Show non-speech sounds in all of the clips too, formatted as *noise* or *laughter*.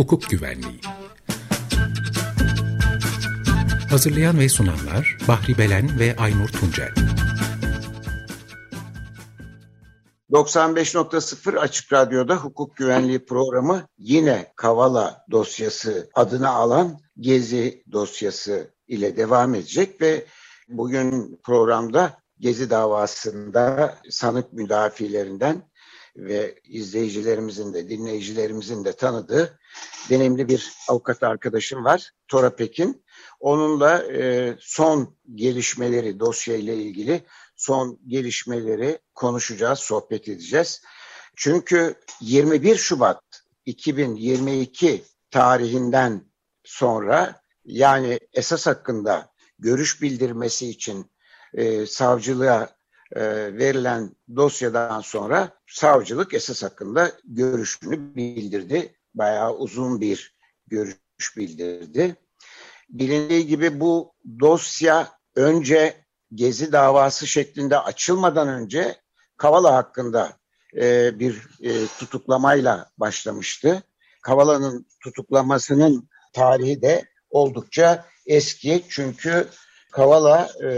Hukuk Güvenliği. Hazırlayan ve sunanlar Bahri Belen ve Aynur Tuncel. 95.0 Açık Radyo'da hukuk güvenliği programı yine Kavala dosyası adını alan Gezi dosyası ile devam edecek ve bugün programda Gezi davasında sanık müdafilerinden ve izleyicilerimizin de dinleyicilerimizin de tanıdığı deneyimli bir avukat arkadaşım var. Tora Pekin. Onunla e, son gelişmeleri dosyayla ilgili son gelişmeleri konuşacağız, sohbet edeceğiz. Çünkü 21 Şubat 2022 tarihinden sonra yani esas hakkında görüş bildirmesi için e, savcılığa e, verilen dosyadan sonra savcılık esas hakkında görüşünü bildirdi. Bayağı uzun bir görüş bildirdi. Bilindiği gibi bu dosya önce Gezi davası şeklinde açılmadan önce Kavala hakkında e, bir e, tutuklamayla başlamıştı. Kavala'nın tutuklamasının tarihi de oldukça eski çünkü Kavala e,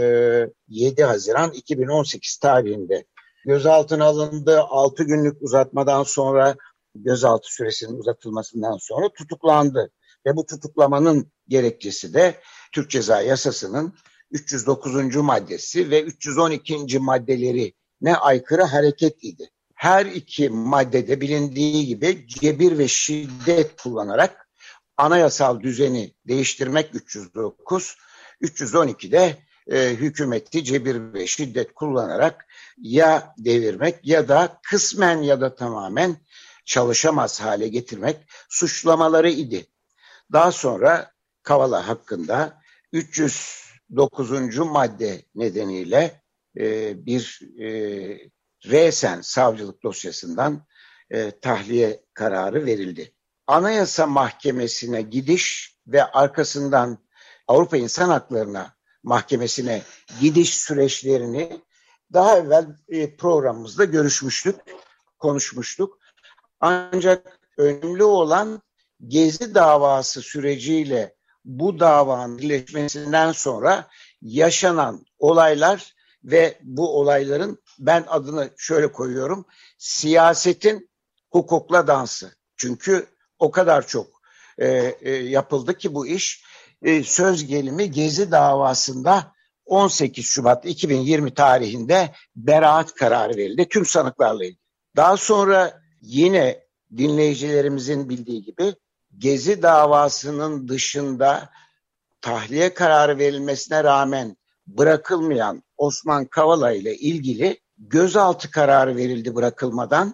7 Haziran 2018 tarihinde gözaltına alındı. 6 günlük uzatmadan sonra gözaltı süresinin uzatılmasından sonra tutuklandı. Ve bu tutuklamanın gerekçesi de Türk Ceza Yasası'nın 309. maddesi ve 312. maddeleri ne aykırı hareket idi. Her iki maddede bilindiği gibi cebir ve şiddet kullanarak anayasal düzeni değiştirmek 309, 312'de e, hükümeti cebir ve şiddet kullanarak ya devirmek ya da kısmen ya da tamamen çalışamaz hale getirmek suçlamaları idi. Daha sonra Kavala hakkında 309. madde nedeniyle e, bir e, resen savcılık dosyasından e, tahliye kararı verildi. Anayasa Mahkemesi'ne gidiş ve arkasından Avrupa İnsan Hakları'na mahkemesine gidiş süreçlerini daha evvel e, programımızda görüşmüştük, konuşmuştuk. Ancak önemli olan Gezi davası süreciyle bu davanın birleşmesinden sonra yaşanan olaylar ve bu olayların ben adını şöyle koyuyorum. Siyasetin hukukla dansı. Çünkü o kadar çok e, e, yapıldı ki bu iş e, söz gelimi Gezi davasında 18 Şubat 2020 tarihinde beraat kararı verildi tüm sanıklarla ilgili. Daha sonra yine dinleyicilerimizin bildiği gibi Gezi davasının dışında tahliye kararı verilmesine rağmen bırakılmayan Osman Kavala ile ilgili gözaltı kararı verildi bırakılmadan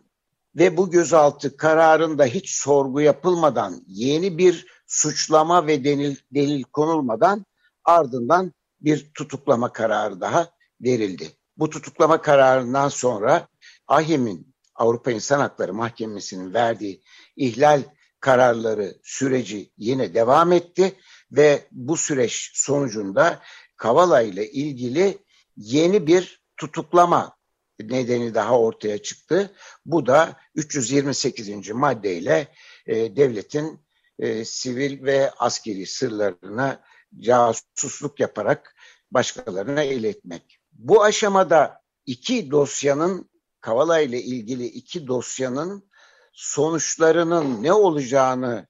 ve bu gözaltı kararında hiç sorgu yapılmadan yeni bir suçlama ve delil, delil konulmadan ardından bir tutuklama kararı daha verildi. Bu tutuklama kararından sonra AHİM'in Avrupa İnsan Hakları Mahkemesi'nin verdiği ihlal kararları süreci yine devam etti ve bu süreç sonucunda Kavala ile ilgili yeni bir tutuklama nedeni daha ortaya çıktı. Bu da 328. maddeyle e, devletin e, sivil ve askeri sırlarına casusluk yaparak başkalarına iletmek. Bu aşamada iki dosyanın Kavala ile ilgili iki dosyanın sonuçlarının ne olacağını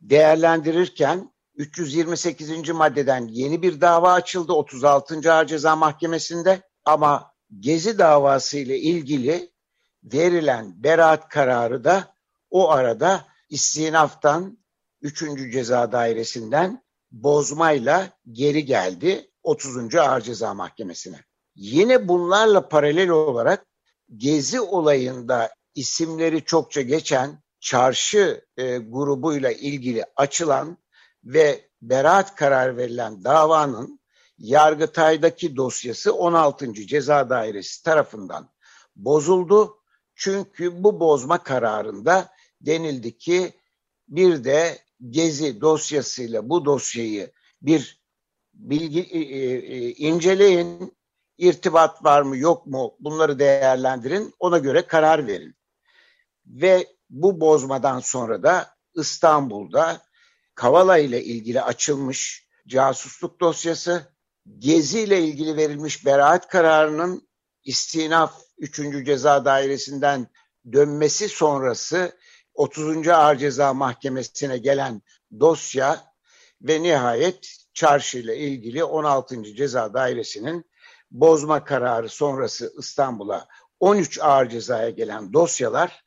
değerlendirirken 328. maddeden yeni bir dava açıldı 36. Ağır Ceza Mahkemesi'nde ama Gezi davası ile ilgili verilen beraat kararı da o arada istinaftan 3. Ceza Dairesi'nden bozmayla geri geldi 30. Ağır Ceza Mahkemesi'ne. Yine bunlarla paralel olarak Gezi olayında isimleri çokça geçen çarşı e, grubuyla ilgili açılan ve beraat karar verilen davanın Yargıtay'daki dosyası 16. Ceza Dairesi tarafından bozuldu. Çünkü bu bozma kararında denildi ki bir de Gezi dosyasıyla bu dosyayı bir bilgi e, e, e, inceleyin, irtibat var mı yok mu bunları değerlendirin, ona göre karar verin. Ve bu bozmadan sonra da İstanbul'da Kavala ile ilgili açılmış casusluk dosyası, Gezi ile ilgili verilmiş beraat kararının istinaf 3. Ceza Dairesi'nden dönmesi sonrası 30. Ağır Ceza Mahkemesi'ne gelen dosya ve nihayet çarşı ile ilgili 16. Ceza Dairesi'nin bozma kararı sonrası İstanbul'a 13 ağır cezaya gelen dosyalar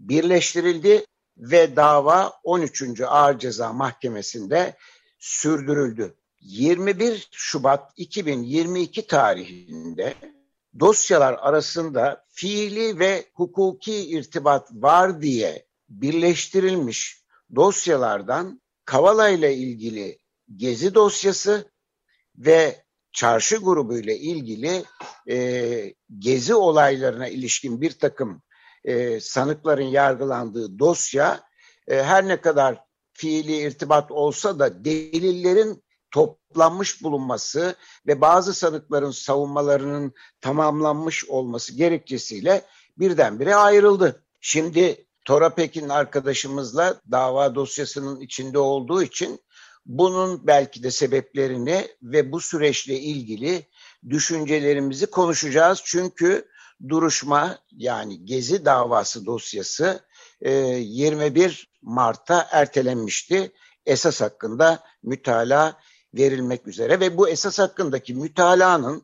birleştirildi ve dava 13. Ağır Ceza Mahkemesi'nde sürdürüldü. 21 Şubat 2022 tarihinde dosyalar arasında fiili ve hukuki irtibat var diye birleştirilmiş dosyalardan Kavala ile ilgili gezi dosyası ve çarşı grubu ile ilgili e, gezi olaylarına ilişkin bir takım e, sanıkların yargılandığı dosya e, her ne kadar fiili irtibat olsa da delillerin toplanmış bulunması ve bazı sanıkların savunmalarının tamamlanmış olması gerekçesiyle birdenbire ayrıldı. Şimdi Tora Pekin arkadaşımızla dava dosyasının içinde olduğu için bunun belki de sebeplerini ve bu süreçle ilgili düşüncelerimizi konuşacağız. Çünkü duruşma yani Gezi davası dosyası 21 e, Mart'ta ertelenmişti. Esas hakkında mütalaa verilmek üzere ve bu esas hakkındaki mütalanın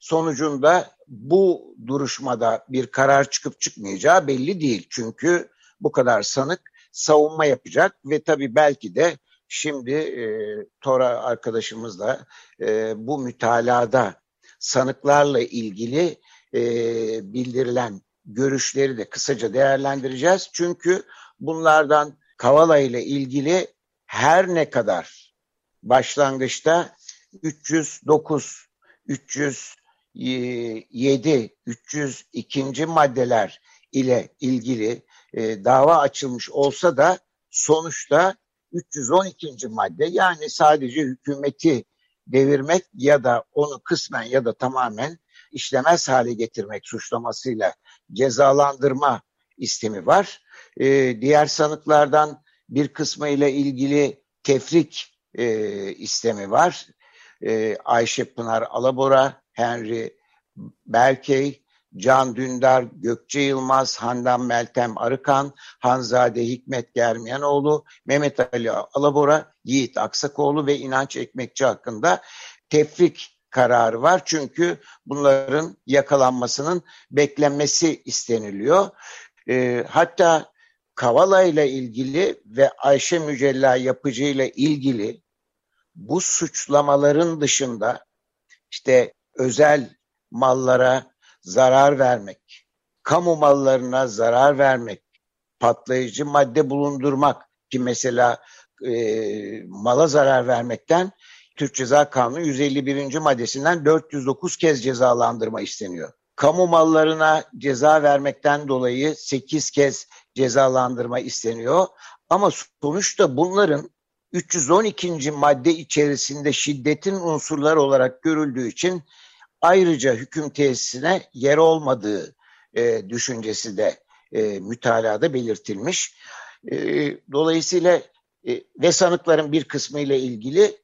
sonucunda bu duruşmada bir karar çıkıp çıkmayacağı belli değil. Çünkü bu kadar sanık savunma yapacak ve tabii belki de şimdi e, Tora arkadaşımızla e, bu mütalada sanıklarla ilgili e, bildirilen görüşleri de kısaca değerlendireceğiz. Çünkü bunlardan Kavala ile ilgili her ne kadar başlangıçta 309, 307, 302. maddeler ile ilgili e, dava açılmış olsa da sonuçta 312. madde yani sadece hükümeti devirmek ya da onu kısmen ya da tamamen işlemez hale getirmek suçlamasıyla cezalandırma istemi var. E, diğer sanıklardan bir kısmı ile ilgili tefrik e, istemi var. E, Ayşe Pınar Alabora, Henry Berkey, Can Dündar, Gökçe Yılmaz, Handan Meltem Arıkan, Hanzade Hikmet Germiyanoğlu, Mehmet Ali Alabora, Yiğit Aksakoğlu ve İnanç Ekmekçi hakkında tefrik kararı var. Çünkü bunların yakalanmasının beklenmesi isteniliyor. E, hatta Kavala ile ilgili ve Ayşe Mücella Yapıcı ile ilgili bu suçlamaların dışında işte özel mallara zarar vermek, kamu mallarına zarar vermek, patlayıcı madde bulundurmak ki mesela e, mala zarar vermekten Türk Ceza Kanunu 151. maddesinden 409 kez cezalandırma isteniyor. Kamu mallarına ceza vermekten dolayı 8 kez cezalandırma isteniyor. Ama sonuçta bunların 312. madde içerisinde şiddetin unsurlar olarak görüldüğü için ayrıca hüküm tesisine yer olmadığı e, düşüncesi de e, mütalada belirtilmiş. E, dolayısıyla e, ve sanıkların bir kısmı ile ilgili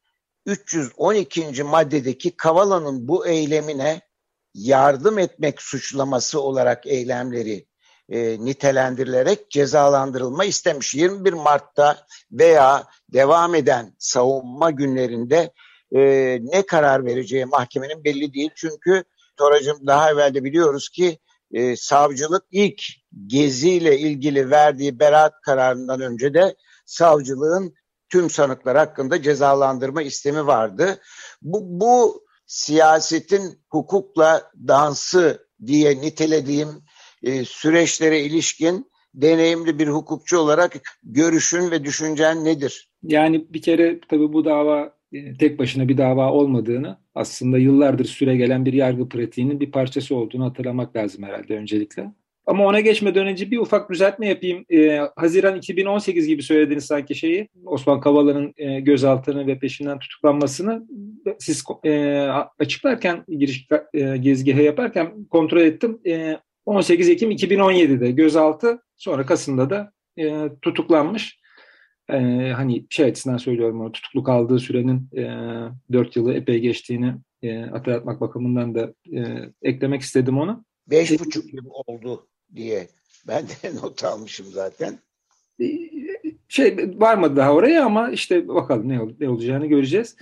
312. maddedeki Kavala'nın bu eylemine yardım etmek suçlaması olarak eylemleri e, nitelendirilerek cezalandırılma istemiş. 21 Mart'ta veya devam eden savunma günlerinde e, ne karar vereceği mahkemenin belli değil. Çünkü Toracım daha evvel de biliyoruz ki e, savcılık ilk geziyle ilgili verdiği beraat kararından önce de savcılığın tüm sanıklar hakkında cezalandırma istemi vardı. Bu, bu siyasetin hukukla dansı diye nitelediğim e, süreçlere ilişkin deneyimli bir hukukçu olarak görüşün ve düşüncen nedir? Yani bir kere tabii bu dava tek başına bir dava olmadığını aslında yıllardır süre gelen bir yargı pratiğinin bir parçası olduğunu hatırlamak lazım herhalde öncelikle. Ama ona geçmeden önce bir ufak düzeltme yapayım. Ee, Haziran 2018 gibi söylediniz sanki şeyi. Osman Kavala'nın e, gözaltını ve peşinden tutuklanmasını siz e, açıklarken, giriş e, gezgihe yaparken kontrol ettim. E, 18 Ekim 2017'de gözaltı, sonra Kasım'da da e, tutuklanmış. E, hani şey açısından söylüyorum onu tutuklu kaldığı sürenin e, 4 yılı epey geçtiğini e, hatırlatmak bakımından da e, eklemek istedim onu. Beş buçuk yıl oldu diye ben de *laughs* not almışım zaten. Şey varmadı daha oraya ama işte bakalım ne, ne olacağını göreceğiz.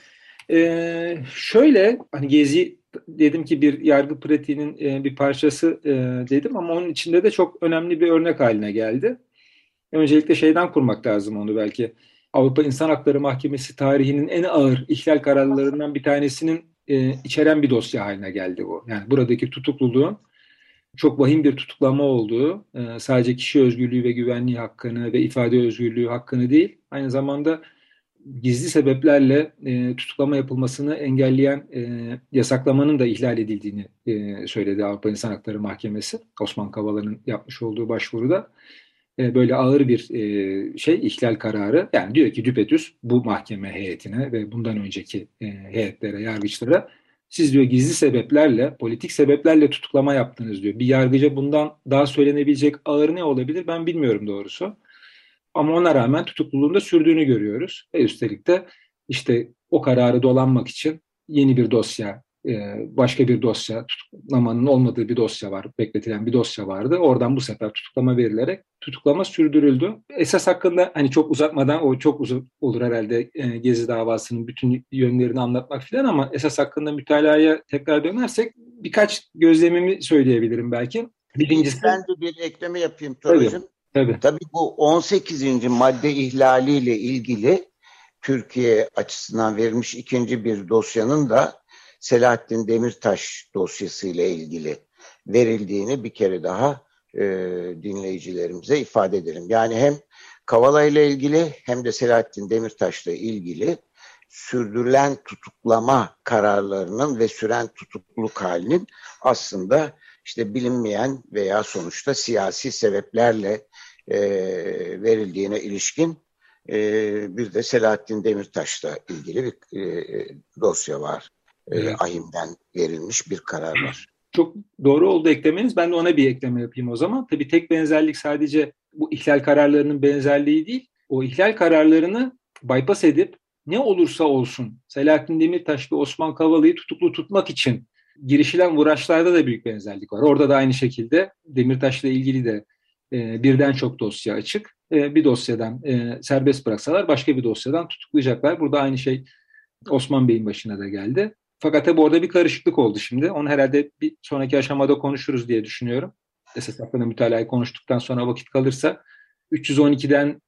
Ee, şöyle hani Gezi dedim ki bir yargı pratiğinin e, bir parçası e, dedim ama onun içinde de çok önemli bir örnek haline geldi. Öncelikle şeyden kurmak lazım onu belki. Avrupa İnsan Hakları Mahkemesi tarihinin en ağır ihlal kararlarından bir tanesinin e, içeren bir dosya haline geldi bu. Yani buradaki tutukluluğun çok vahim bir tutuklama olduğu, e, sadece kişi özgürlüğü ve güvenliği hakkını ve ifade özgürlüğü hakkını değil, aynı zamanda gizli sebeplerle e, tutuklama yapılmasını engelleyen e, yasaklamanın da ihlal edildiğini e, söyledi Avrupa İnsan Hakları Mahkemesi. Osman Kavala'nın yapmış olduğu başvuruda e, böyle ağır bir e, şey ihlal kararı. Yani diyor ki düpedüz bu mahkeme heyetine ve bundan önceki e, heyetlere, yargıçlara siz diyor gizli sebeplerle, politik sebeplerle tutuklama yaptınız diyor. Bir yargıca bundan daha söylenebilecek ağır ne olabilir ben bilmiyorum doğrusu. Ama ona rağmen tutukluluğunda sürdüğünü görüyoruz. Ve üstelik de işte o kararı dolanmak için yeni bir dosya, başka bir dosya, tutuklamanın olmadığı bir dosya var, bekletilen bir dosya vardı. Oradan bu sefer tutuklama verilerek tutuklama sürdürüldü. Esas hakkında hani çok uzatmadan o çok uzun olur herhalde e, Gezi davasının bütün yönlerini anlatmak filan ama esas hakkında mütalaya tekrar dönersek birkaç gözlemimi söyleyebilirim belki. Birincisi ben de bir ekleme yapayım Toracığım. Tabii. Tabii bu 18. madde ihlaliyle ilgili Türkiye açısından verilmiş ikinci bir dosyanın da Selahattin Demirtaş dosyasıyla ilgili verildiğini bir kere daha e, dinleyicilerimize ifade edelim. Yani hem Kavala ile ilgili hem de Selahattin Demirtaş'la ilgili sürdürülen tutuklama kararlarının ve süren tutukluluk halinin aslında işte bilinmeyen veya sonuçta siyasi sebeplerle e, verildiğine ilişkin e, bir de Selahattin Demirtaş'la ilgili bir e, dosya var. E. Ahim'den verilmiş bir karar var. Çok doğru oldu eklemeniz. Ben de ona bir ekleme yapayım o zaman. Tabii tek benzerlik sadece bu ihlal kararlarının benzerliği değil. O ihlal kararlarını bypass edip ne olursa olsun Selahattin Demirtaş ve Osman Kavala'yı tutuklu tutmak için girişilen uğraşlarda da büyük benzerlik var. Orada da aynı şekilde Demirtaş'la ilgili de e, birden çok dosya açık. E, bir dosyadan e, serbest bıraksalar başka bir dosyadan tutuklayacaklar. Burada aynı şey Osman Bey'in başına da geldi. Fakat tabi orada bir karışıklık oldu şimdi. Onu herhalde bir sonraki aşamada konuşuruz diye düşünüyorum. Esas hakkında mütalayı konuştuktan sonra vakit kalırsa 312'den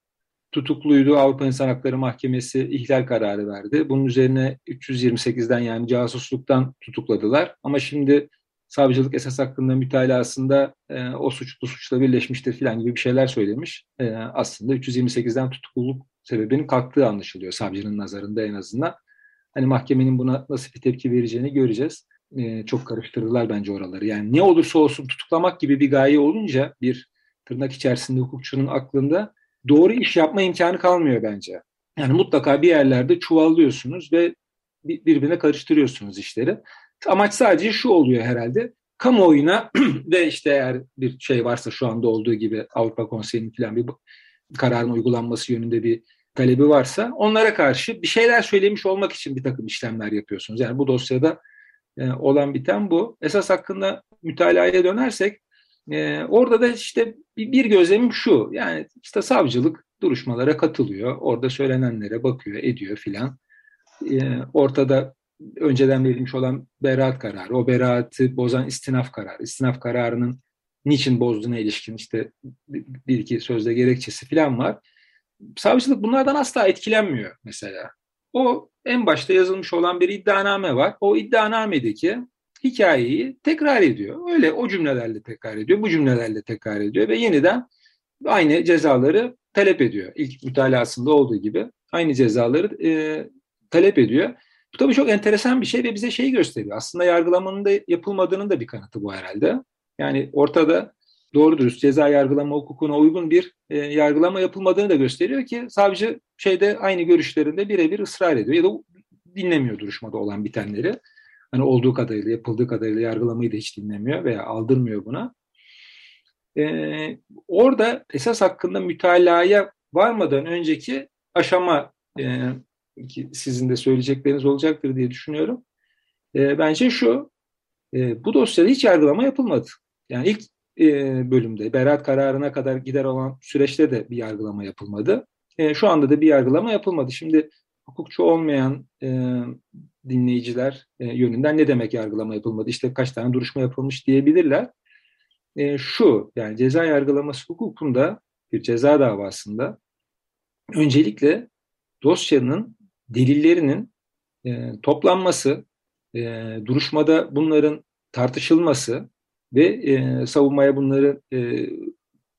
tutukluydu. Avrupa İnsan Hakları Mahkemesi ihlal kararı verdi. Bunun üzerine 328'den yani casusluktan tutukladılar. Ama şimdi savcılık esas hakkında mütalasında e, o suçlu suçla birleşmiştir filan gibi bir şeyler söylemiş. E, aslında 328'den tutukluluk sebebinin kalktığı anlaşılıyor savcının nazarında en azından. Hani mahkemenin buna nasıl bir tepki vereceğini göreceğiz. E, çok karıştırdılar bence oraları. Yani ne olursa olsun tutuklamak gibi bir gaye olunca bir tırnak içerisinde hukukçunun aklında doğru iş yapma imkanı kalmıyor bence. Yani mutlaka bir yerlerde çuvallıyorsunuz ve birbirine karıştırıyorsunuz işleri. Amaç sadece şu oluyor herhalde. Kamuoyuna *clears throat* ve işte eğer bir şey varsa şu anda olduğu gibi Avrupa Konseyi'nin falan bir kararın uygulanması yönünde bir talebi varsa onlara karşı bir şeyler söylemiş olmak için bir takım işlemler yapıyorsunuz. Yani bu dosyada e, olan biten bu. Esas hakkında mütalaya dönersek e, orada da işte bir, bir gözlemim şu. Yani işte savcılık duruşmalara katılıyor. Orada söylenenlere bakıyor, ediyor filan. E, ortada önceden verilmiş olan beraat kararı, o beraatı bozan istinaf kararı, istinaf kararının niçin bozduğuna ilişkin işte bir iki sözde gerekçesi falan var. Savcılık bunlardan asla etkilenmiyor mesela. O en başta yazılmış olan bir iddianame var. O iddianamedeki hikayeyi tekrar ediyor. Öyle o cümlelerle tekrar ediyor, bu cümlelerle tekrar ediyor ve yeniden aynı cezaları talep ediyor. İlk mütalasında olduğu gibi aynı cezaları e, talep ediyor. Bu tabii çok enteresan bir şey ve bize şeyi gösteriyor. Aslında yargılamanın da yapılmadığının da bir kanıtı bu herhalde. Yani ortada doğru ceza yargılama hukukuna uygun bir e, yargılama yapılmadığını da gösteriyor ki savcı şeyde aynı görüşlerinde birebir ısrar ediyor ya da dinlemiyor duruşmada olan bitenleri. Hani olduğu kadarıyla, yapıldığı kadarıyla yargılamayı da hiç dinlemiyor veya aldırmıyor buna. Ee, orada esas hakkında mütalaya varmadan önceki aşama e, ki sizin de söyleyecekleriniz olacaktır diye düşünüyorum. E, bence şu, e, bu dosyada hiç yargılama yapılmadı. Yani ilk e, bölümde, beraat kararına kadar gider olan süreçte de bir yargılama yapılmadı. E, şu anda da bir yargılama yapılmadı. Şimdi hukukçu olmayan e, dinleyiciler e, yönünden ne demek yargılama yapılmadı? İşte kaç tane duruşma yapılmış diyebilirler. Şu, yani ceza yargılaması hukukunda bir ceza davasında öncelikle dosyanın delillerinin toplanması, duruşmada bunların tartışılması ve e, savunmaya bunları e,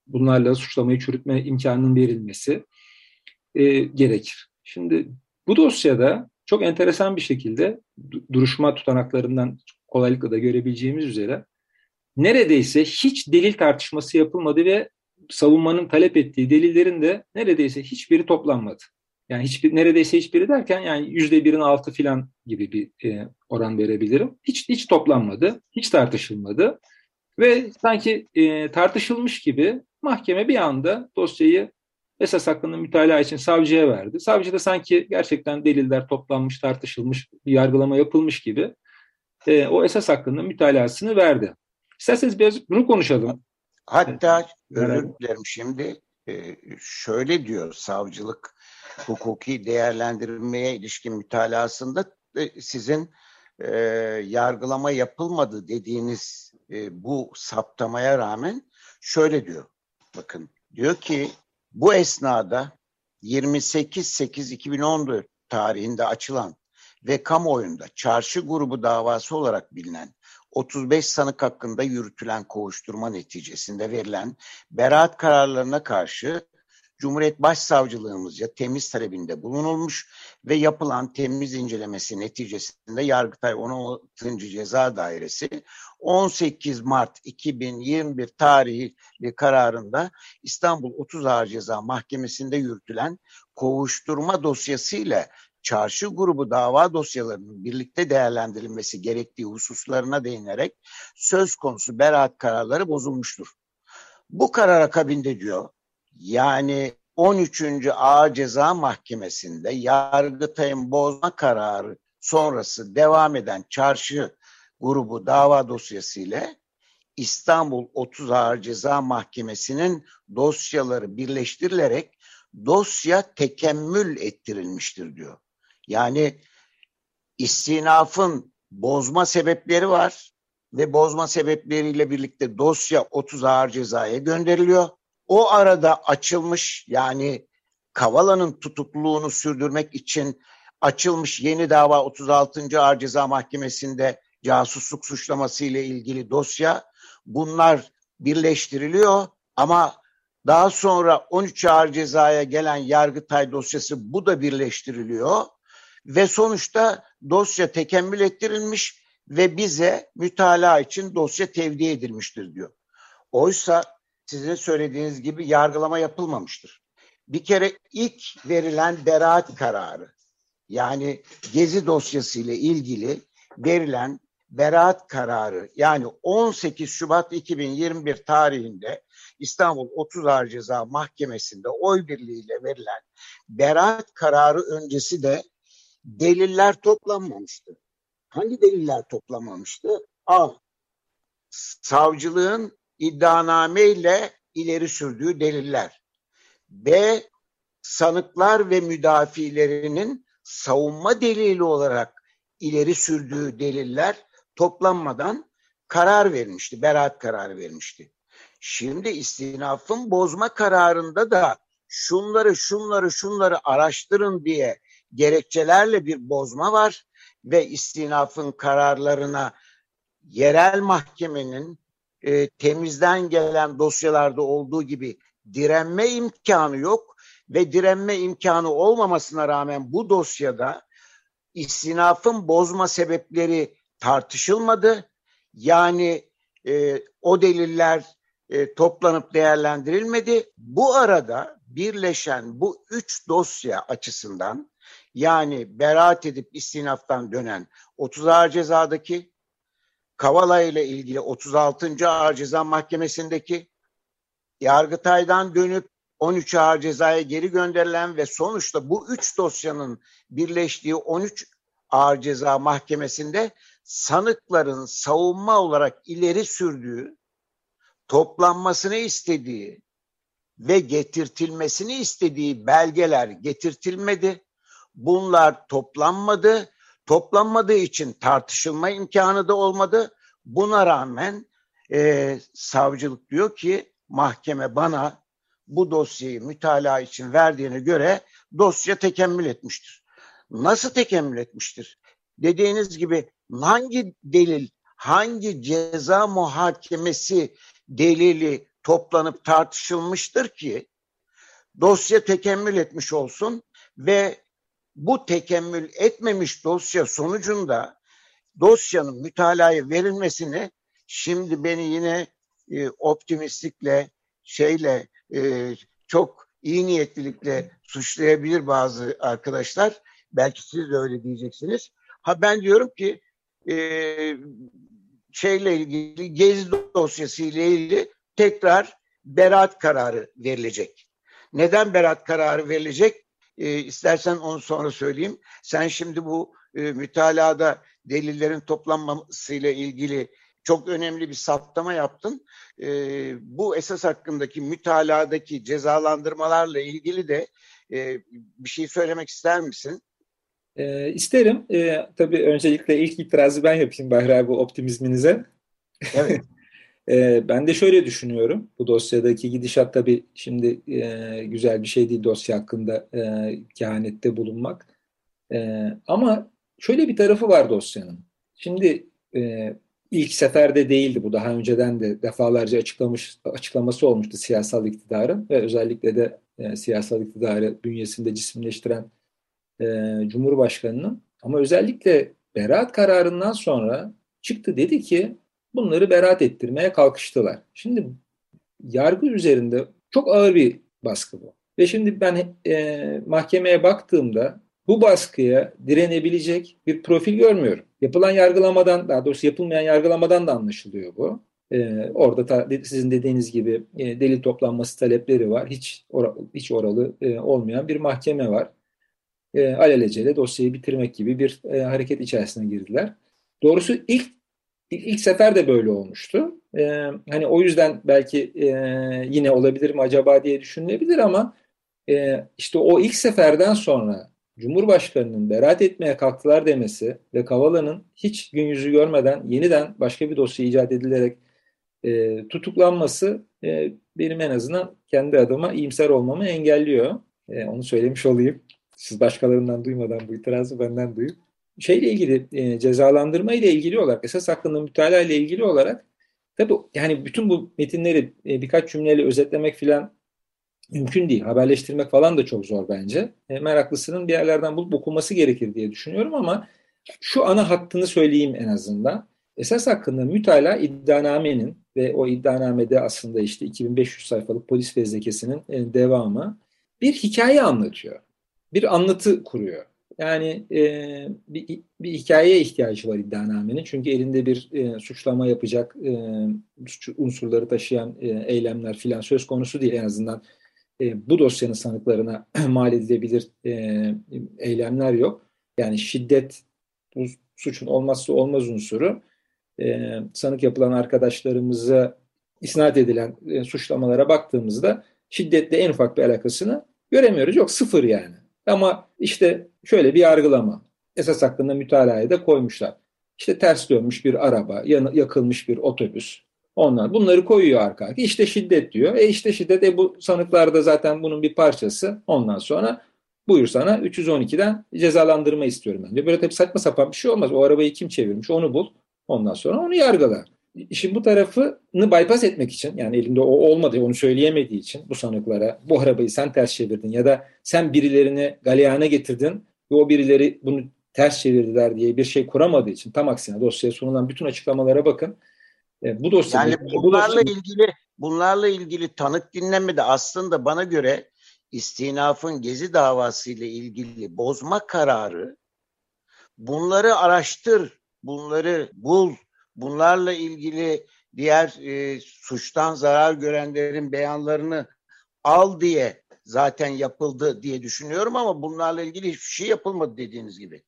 bunlarla suçlamayı çürütme imkanının verilmesi e, gerekir. Şimdi bu dosyada çok enteresan bir şekilde duruşma tutanaklarından kolaylıkla da görebileceğimiz üzere neredeyse hiç delil tartışması yapılmadı ve savunmanın talep ettiği delillerin de neredeyse hiçbiri toplanmadı. Yani hiçbir neredeyse hiçbiri derken yani yüzde birin altı filan gibi bir e, oran verebilirim. Hiç hiç toplanmadı, hiç tartışılmadı ve sanki e, tartışılmış gibi mahkeme bir anda dosyayı esas hakkında mütalaa için savcıya verdi. Savcı da sanki gerçekten deliller toplanmış, tartışılmış, bir yargılama yapılmış gibi e, o esas hakkında mütalasını verdi. İsterseniz biraz bunu konuşalım. Hatta özür dilerim şimdi e, şöyle diyor savcılık hukuki değerlendirmeye ilişkin mütalasında e, sizin e, yargılama yapılmadı dediğiniz e, bu saptamaya rağmen şöyle diyor. Bakın diyor ki bu esnada 28.8.2014 tarihinde açılan ve kamuoyunda çarşı grubu davası olarak bilinen 35 sanık hakkında yürütülen kovuşturma neticesinde verilen beraat kararlarına karşı Cumhuriyet Başsavcılığımızca temiz talebinde bulunulmuş ve yapılan temiz incelemesi neticesinde Yargıtay 16. Ceza Dairesi 18 Mart 2021 tarihli kararında İstanbul 30 Ağır Ceza Mahkemesi'nde yürütülen kovuşturma dosyası ile çarşı grubu dava dosyalarının birlikte değerlendirilmesi gerektiği hususlarına değinerek söz konusu beraat kararları bozulmuştur. Bu karar akabinde diyor yani 13. Ağır Ceza Mahkemesi'nde Yargıtay'ın bozma kararı sonrası devam eden çarşı grubu dava dosyası ile İstanbul 30 Ağır Ceza Mahkemesi'nin dosyaları birleştirilerek dosya tekemmül ettirilmiştir diyor. Yani istinafın bozma sebepleri var ve bozma sebepleriyle birlikte dosya 30 ağır cezaya gönderiliyor. O arada açılmış yani Kavala'nın tutukluluğunu sürdürmek için açılmış yeni dava 36. Ağır Ceza Mahkemesi'nde casusluk suçlaması ile ilgili dosya bunlar birleştiriliyor ama daha sonra 13 ağır cezaya gelen Yargıtay dosyası bu da birleştiriliyor ve sonuçta dosya tekemmül ettirilmiş ve bize mütalaa için dosya tevdi edilmiştir diyor. Oysa sizin söylediğiniz gibi yargılama yapılmamıştır. Bir kere ilk verilen beraat kararı yani Gezi dosyası ile ilgili verilen beraat kararı yani 18 Şubat 2021 tarihinde İstanbul 30 Ağır Ceza Mahkemesi'nde oy birliğiyle verilen beraat kararı öncesi de deliller toplanmamıştı. Hangi deliller toplanmamıştı? A. Savcılığın iddianame ile ileri sürdüğü deliller. B. Sanıklar ve müdafilerinin savunma delili olarak ileri sürdüğü deliller toplanmadan karar vermişti, beraat kararı vermişti. Şimdi istinafın bozma kararında da şunları şunları şunları araştırın diye gerekçelerle bir bozma var ve istinafın kararlarına yerel mahkemenin e, temizden gelen dosyalarda olduğu gibi direnme imkanı yok ve direnme imkanı olmamasına rağmen bu dosyada istinafın bozma sebepleri tartışılmadı. Yani e, o deliller e, toplanıp değerlendirilmedi. Bu arada birleşen bu üç dosya açısından yani beraat edip istinaftan dönen 30 ağır cezadaki, Kavala ile ilgili 36. Ağır Ceza Mahkemesi'ndeki, Yargıtay'dan dönüp 13 ağır cezaya geri gönderilen ve sonuçta bu üç dosyanın birleştiği 13 ağır ceza mahkemesinde sanıkların savunma olarak ileri sürdüğü, toplanmasını istediği ve getirtilmesini istediği belgeler getirtilmedi. Bunlar toplanmadı. Toplanmadığı için tartışılma imkanı da olmadı. Buna rağmen e, savcılık diyor ki mahkeme bana bu dosyayı mütalaa için verdiğine göre dosya tekemmül etmiştir. Nasıl tekemmül etmiştir? Dediğiniz gibi hangi delil, hangi ceza muhakemesi delili toplanıp tartışılmıştır ki dosya tekemmül etmiş olsun ve bu tekemmül etmemiş dosya sonucunda dosyanın mütalaya verilmesini şimdi beni yine e, optimistlikle şeyle e, çok iyi niyetlilikle suçlayabilir bazı arkadaşlar. Belki siz de öyle diyeceksiniz. Ha ben diyorum ki e, şeyle ilgili gezi dosyası ile ilgili tekrar beraat kararı verilecek. Neden beraat kararı verilecek? E, istersen onu sonra söyleyeyim. Sen şimdi bu e, mütalada delillerin toplanmasıyla ilgili çok önemli bir saptama yaptın. E, bu esas hakkındaki mütaladaki cezalandırmalarla ilgili de e, bir şey söylemek ister misin? E, isterim. E, tabii öncelikle ilk itirazı ben yapayım Bahri abi optimizminize. Evet. *laughs* e, ben de şöyle düşünüyorum. Bu dosyadaki gidişat tabii şimdi e, güzel bir şey değil dosya hakkında e, kehanette bulunmak. E, ama şöyle bir tarafı var dosyanın. Şimdi e, ilk seferde değildi bu. Daha önceden de defalarca açıklamış açıklaması olmuştu siyasal iktidarın ve özellikle de e, siyasal iktidarı bünyesinde cisimleştiren e, Cumhurbaşkanı'nın. Ama özellikle beraat kararından sonra çıktı dedi ki bunları beraat ettirmeye kalkıştılar. Şimdi yargı üzerinde çok ağır bir baskı bu. Ve şimdi ben e, mahkemeye baktığımda bu baskıya direnebilecek bir profil görmüyorum. Yapılan yargılamadan, daha doğrusu yapılmayan yargılamadan da anlaşılıyor bu. Ee, orada ta, sizin dediğiniz gibi e, delil toplanması talepleri var. Hiç or hiç oralı e, olmayan bir mahkeme var. E, alelacele dosyayı bitirmek gibi bir e, hareket içerisine girdiler. Doğrusu ilk ilk, sefer de böyle olmuştu. E, hani o yüzden belki e, yine olabilir mi acaba diye düşünülebilir ama e, işte o ilk seferden sonra Cumhurbaşkanı'nın beraat etmeye kalktılar demesi ve Kavala'nın hiç gün yüzü görmeden yeniden başka bir dosya icat edilerek e, tutuklanması e, benim en azından kendi adıma iyimser olmamı engelliyor. E, onu söylemiş olayım. Siz başkalarından duymadan bu itirazı benden duyup. Şeyle ilgili e, cezalandırma ile ilgili olarak esas hakkında mütalaa ile ilgili olarak tabii yani bütün bu metinleri e, birkaç cümleyle özetlemek filan mümkün değil. Haberleştirmek falan da çok zor bence. E, meraklısının bir yerlerden bulup okuması gerekir diye düşünüyorum ama şu ana hattını söyleyeyim en azından. Esas hakkında mütalaa iddianamenin ve o iddianamede aslında işte 2500 sayfalık polis fezlekesinin e, devamı bir hikaye anlatıyor. Bir anlatı kuruyor. Yani e, bir, bir hikayeye ihtiyacı var iddianamenin. Çünkü elinde bir e, suçlama yapacak e, unsurları taşıyan e, eylemler filan söz konusu değil en azından e, bu dosyanın sanıklarına *clears throat* mal edilebilir e, eylemler yok. Yani şiddet bu suçun olmazsa olmaz unsuru e, sanık yapılan arkadaşlarımıza isnat edilen e, suçlamalara baktığımızda şiddetle en ufak bir alakasını göremiyoruz. Yok sıfır yani. Ama işte şöyle bir yargılama. Esas hakkında mütalaya da koymuşlar. İşte ters dönmüş bir araba, yakılmış bir otobüs, onlar bunları koyuyor arka arkaya. İşte şiddet diyor. E işte şiddet e bu sanıklar da zaten bunun bir parçası. Ondan sonra buyur sana 312'den cezalandırma istiyorum ben diyor. Böyle tabii saçma sapan bir şey olmaz. O arabayı kim çevirmiş onu bul. Ondan sonra onu yargıla. İşin bu tarafını bypass etmek için yani elinde o olmadı onu söyleyemediği için bu sanıklara bu arabayı sen ters çevirdin ya da sen birilerini galeyana getirdin ve o birileri bunu ters çevirdiler diye bir şey kuramadığı için tam aksine dosyaya sunulan bütün açıklamalara bakın. E, bu dosya yani bunlarla bu dosya... ilgili bunlarla ilgili tanık dinlemede aslında bana göre istinafın Gezi davası ile ilgili bozma kararı bunları araştır, bunları bul, bunlarla ilgili diğer e, suçtan zarar görenlerin beyanlarını al diye zaten yapıldı diye düşünüyorum ama bunlarla ilgili hiçbir şey yapılmadı dediğiniz gibi.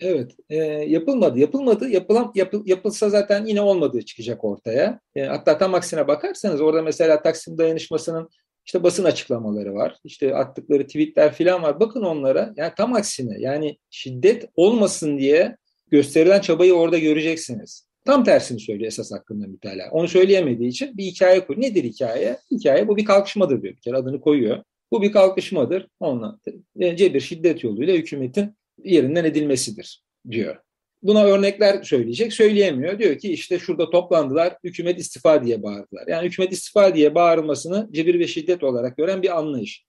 Evet, e, yapılmadı. Yapılmadı. Yapılan, yapıl, yapılsa zaten yine olmadığı çıkacak ortaya. E, hatta tam aksine bakarsanız orada mesela Taksim Dayanışması'nın işte basın açıklamaları var. İşte attıkları tweetler falan var. Bakın onlara. Yani tam aksine yani şiddet olmasın diye gösterilen çabayı orada göreceksiniz. Tam tersini söylüyor esas hakkında mütalaa. Onu söyleyemediği için bir hikaye kuruyor. Nedir hikaye? Hikaye bu bir kalkışmadır diyor. Bir kere adını koyuyor. Bu bir kalkışmadır. Onunla cebir şiddet yoluyla hükümetin yerinden edilmesidir diyor. Buna örnekler söyleyecek, söyleyemiyor. Diyor ki işte şurada toplandılar, hükümet istifa diye bağırdılar. Yani hükümet istifa diye bağırmasını cebir ve şiddet olarak gören bir anlayış.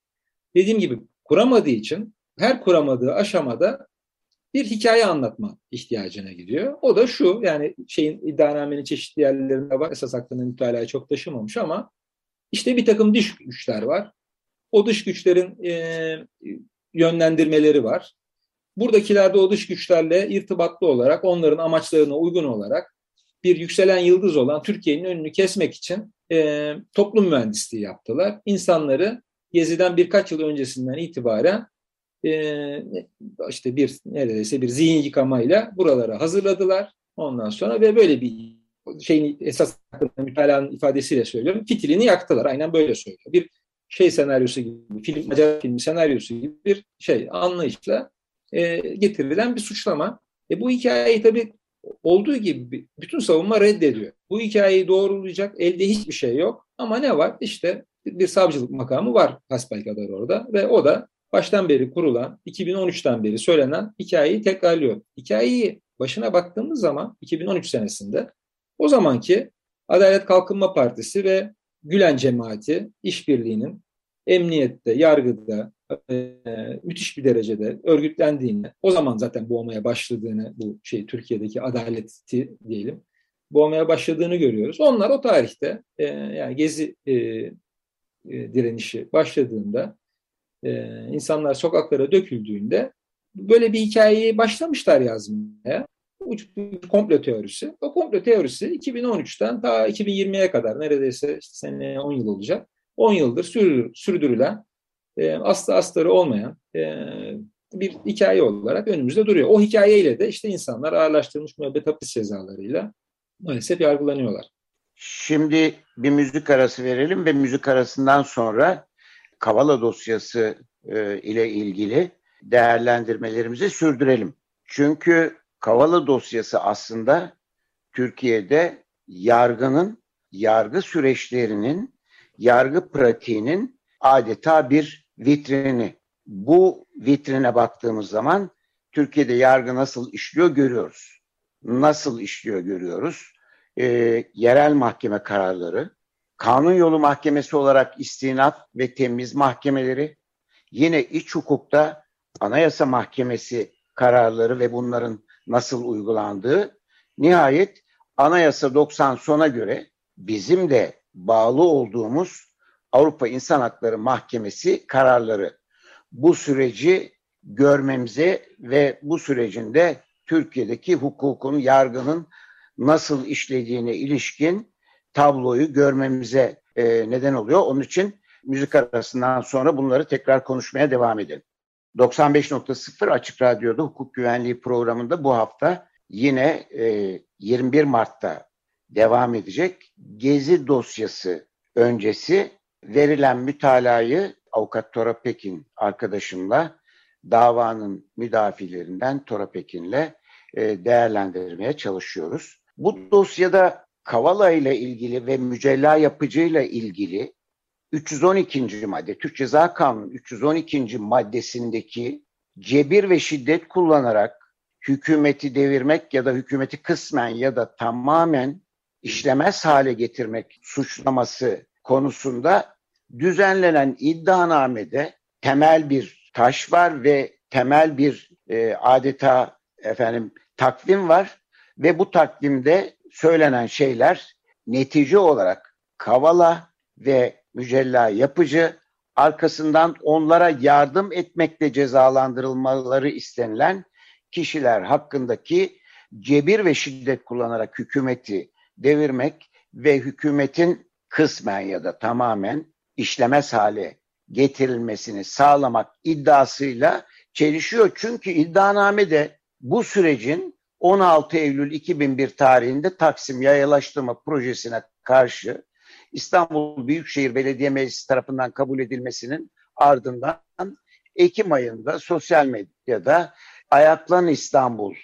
Dediğim gibi kuramadığı için her kuramadığı aşamada bir hikaye anlatma ihtiyacına gidiyor. O da şu yani şeyin iddianamenin çeşitli yerlerinde var. Esas hakkında mütalaya çok taşımamış ama işte bir takım dış güçler var. O dış güçlerin e, yönlendirmeleri var. Buradakiler de o dış güçlerle irtibatlı olarak onların amaçlarına uygun olarak bir yükselen yıldız olan Türkiye'nin önünü kesmek için e, toplum mühendisliği yaptılar. İnsanları Gezi'den birkaç yıl öncesinden itibaren e, işte bir neredeyse bir zihin yıkamayla buralara hazırladılar. Ondan sonra ve böyle bir şeyin esas mütalanın ifadesiyle söylüyorum. Fitilini yaktılar. Aynen böyle söylüyor. Bir şey senaryosu gibi, film, Macar filmi senaryosu gibi bir şey anlayışla e, getirilen bir suçlama. E, bu hikayeyi tabii olduğu gibi bütün savunma reddediyor. Bu hikayeyi doğrulayacak elde hiçbir şey yok. Ama ne var? İşte bir savcılık makamı var kadar orada ve o da baştan beri kurulan, 2013'ten beri söylenen hikayeyi tekrarlıyor. Hikayeyi başına baktığımız zaman 2013 senesinde o zamanki Adalet Kalkınma Partisi ve Gülen cemaati işbirliğinin emniyette, yargıda e, müthiş bir derecede örgütlendiğini, o zaman zaten boğmaya başladığını, bu şey Türkiye'deki adaleti diyelim, boğmaya başladığını görüyoruz. Onlar o tarihte e, yani Gezi e, e, direnişi başladığında, e, insanlar sokaklara döküldüğünde böyle bir hikayeyi başlamışlar yazmaya. Uç bir komplo teorisi. O komplo teorisi 2013'ten daha 2020'ye kadar neredeyse işte sene 10 yıl olacak. 10 yıldır sürdür, sürdürülen e, aslı astarı olmayan e, bir hikaye olarak önümüzde duruyor. O hikayeyle de işte insanlar ağırlaştırılmış müebbet hapis cezalarıyla maalesef yargılanıyorlar. Şimdi bir müzik arası verelim ve müzik arasından sonra Kavala dosyası e, ile ilgili değerlendirmelerimizi sürdürelim. Çünkü Kavala dosyası aslında Türkiye'de yargının, yargı süreçlerinin, yargı pratiğinin adeta bir vitrini. Bu vitrine baktığımız zaman Türkiye'de yargı nasıl işliyor görüyoruz. Nasıl işliyor görüyoruz. E, yerel mahkeme kararları, kanun yolu mahkemesi olarak istinaf ve temiz mahkemeleri, yine iç hukukta anayasa mahkemesi kararları ve bunların nasıl uygulandığı, nihayet anayasa 90 sona göre bizim de bağlı olduğumuz Avrupa İnsan Hakları Mahkemesi kararları. Bu süreci görmemize ve bu sürecinde Türkiye'deki hukukun, yargının nasıl işlediğine ilişkin tabloyu görmemize e, neden oluyor. Onun için müzik arasından sonra bunları tekrar konuşmaya devam edelim. 95.0 Açık Radyo'da hukuk güvenliği programında bu hafta yine e, 21 Mart'ta devam edecek. Gezi dosyası öncesi verilen mütalayı avukat Tora Pekin arkadaşımla davanın müdafilerinden Tora Pekin'le e, değerlendirmeye çalışıyoruz. Bu dosyada Kavala ile ilgili ve mücella yapıcıyla ilgili 312. madde, Türk Ceza Kanunu 312. maddesindeki cebir ve şiddet kullanarak hükümeti devirmek ya da hükümeti kısmen ya da tamamen işlemez hale getirmek suçlaması konusunda düzenlenen iddianamede temel bir taş var ve temel bir e, adeta efendim takvim var ve bu takvimde söylenen şeyler netice olarak Kavala ve Mücella Yapıcı arkasından onlara yardım etmekle cezalandırılmaları istenilen kişiler hakkındaki cebir ve şiddet kullanarak hükümeti devirmek ve hükümetin kısmen ya da tamamen işlemez hale getirilmesini sağlamak iddiasıyla çelişiyor. Çünkü iddianamede bu sürecin 16 Eylül 2001 tarihinde Taksim Yayalaştırma Projesi'ne karşı İstanbul Büyükşehir Belediye Meclisi tarafından kabul edilmesinin ardından Ekim ayında sosyal medyada Ayaklan İstanbul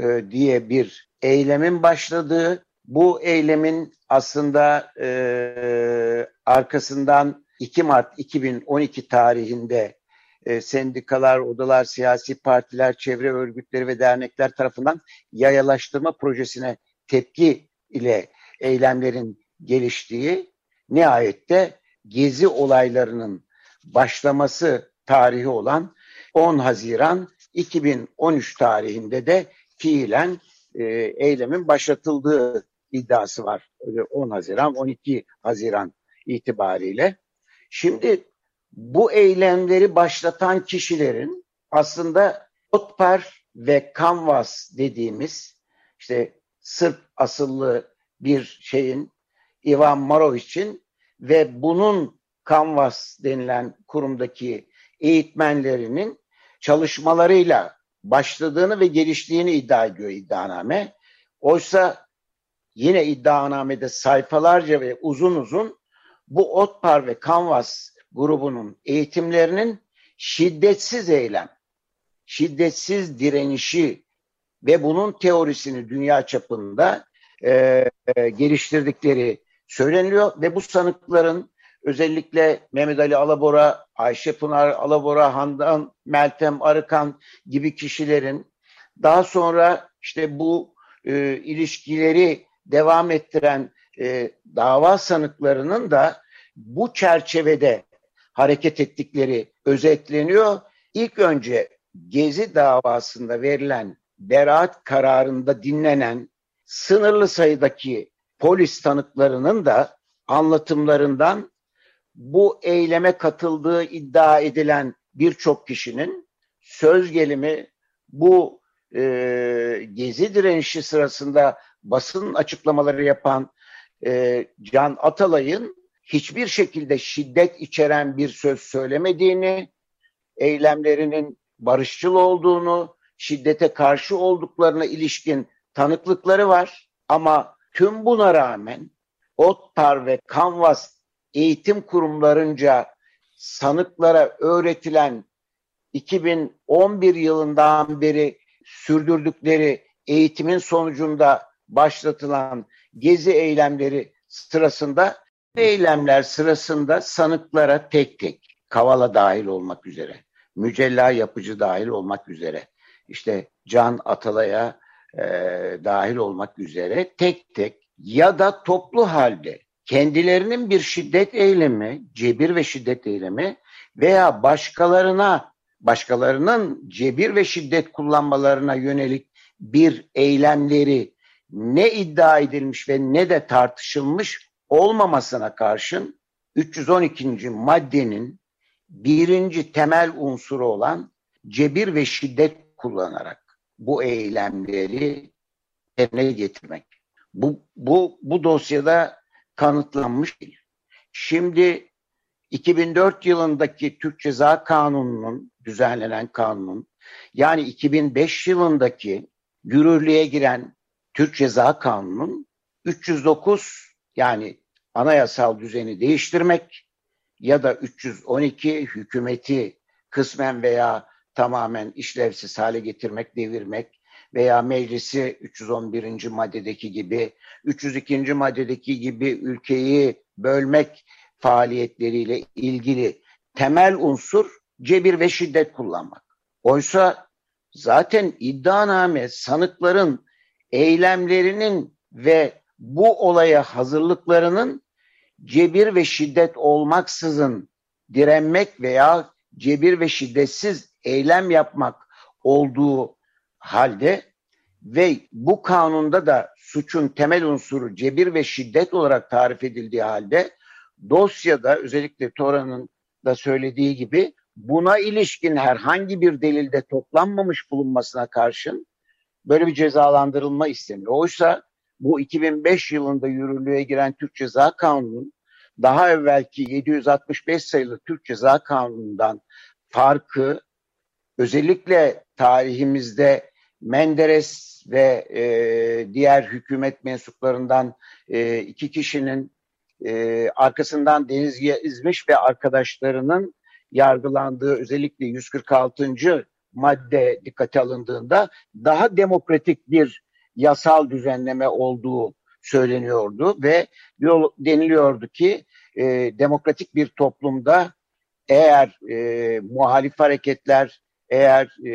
e, diye bir eylemin başladığı, bu eylemin aslında e, arkasından 2 Mart 2012 tarihinde e, sendikalar, odalar, siyasi partiler, çevre örgütleri ve dernekler tarafından yayalaştırma projesine tepki ile eylemlerin geliştiği, nihayette gezi olaylarının başlaması tarihi olan 10 Haziran 2013 tarihinde de fiilen e, eylemin başlatıldığı iddiası var. 10 Haziran, 12 Haziran itibariyle. Şimdi bu eylemleri başlatan kişilerin aslında Otpar ve Canvas dediğimiz işte Sırp asıllı bir şeyin Ivan Marovic'in ve bunun Canvas denilen kurumdaki eğitmenlerinin çalışmalarıyla başladığını ve geliştiğini iddia ediyor iddianame. Oysa yine iddianamede sayfalarca ve uzun uzun bu OTPAR ve Canvas grubunun eğitimlerinin şiddetsiz eylem, şiddetsiz direnişi ve bunun teorisini dünya çapında e, e, geliştirdikleri söyleniyor ve bu sanıkların özellikle Mehmet Ali Alabora, Ayşe Pınar Alabora, Handan Meltem Arıkan gibi kişilerin daha sonra işte bu e, ilişkileri devam ettiren e, dava sanıklarının da bu çerçevede hareket ettikleri özetleniyor. İlk önce Gezi davasında verilen beraat kararında dinlenen sınırlı sayıdaki polis tanıklarının da anlatımlarından bu eyleme katıldığı iddia edilen birçok kişinin söz gelimi bu e, gezi direnişi sırasında basın açıklamaları yapan e, Can Atalay'ın hiçbir şekilde şiddet içeren bir söz söylemediğini, eylemlerinin barışçıl olduğunu, şiddete karşı olduklarına ilişkin tanıklıkları var. Ama tüm buna rağmen OTPAR ve Canvas eğitim kurumlarınca sanıklara öğretilen 2011 yılından beri sürdürdükleri eğitimin sonucunda başlatılan gezi eylemleri sırasında eylemler sırasında sanıklara tek tek Kavala dahil olmak üzere, Mücella Yapıcı dahil olmak üzere, işte Can Atalay'a e, dahil olmak üzere tek tek ya da toplu halde kendilerinin bir şiddet eylemi, cebir ve şiddet eylemi veya başkalarına, başkalarının cebir ve şiddet kullanmalarına yönelik bir eylemleri ne iddia edilmiş ve ne de tartışılmış olmamasına karşın 312. maddenin birinci temel unsuru olan cebir ve şiddet kullanarak bu eylemleri yerine getirmek. Bu, bu, bu dosyada kanıtlanmış değil. Şimdi 2004 yılındaki Türk Ceza Kanunu'nun düzenlenen kanunun yani 2005 yılındaki yürürlüğe giren Türk Ceza Kanunu'nun 309 yani anayasal düzeni değiştirmek ya da 312 hükümeti kısmen veya tamamen işlevsiz hale getirmek, devirmek veya meclisi 311. maddedeki gibi, 302. maddedeki gibi ülkeyi bölmek faaliyetleriyle ilgili temel unsur cebir ve şiddet kullanmak. Oysa zaten iddianame sanıkların eylemlerinin ve bu olaya hazırlıklarının cebir ve şiddet olmaksızın direnmek veya cebir ve şiddetsiz eylem yapmak olduğu halde ve bu kanunda da suçun temel unsuru cebir ve şiddet olarak tarif edildiği halde dosyada özellikle Tora'nın da söylediği gibi buna ilişkin herhangi bir delilde toplanmamış bulunmasına karşın böyle bir cezalandırılma isteniyor. Oysa bu 2005 yılında yürürlüğe giren Türk Ceza Kanunu'nun daha evvelki 765 sayılı Türk Ceza Kanunu'ndan farkı özellikle tarihimizde Menderes ve e, diğer hükümet mensuplarından e, iki kişinin e, arkasından Deniz İzmiş ve arkadaşlarının yargılandığı özellikle 146. madde dikkate alındığında daha demokratik bir yasal düzenleme olduğu söyleniyordu ve deniliyordu ki e, demokratik bir toplumda eğer e, muhalif hareketler eğer e,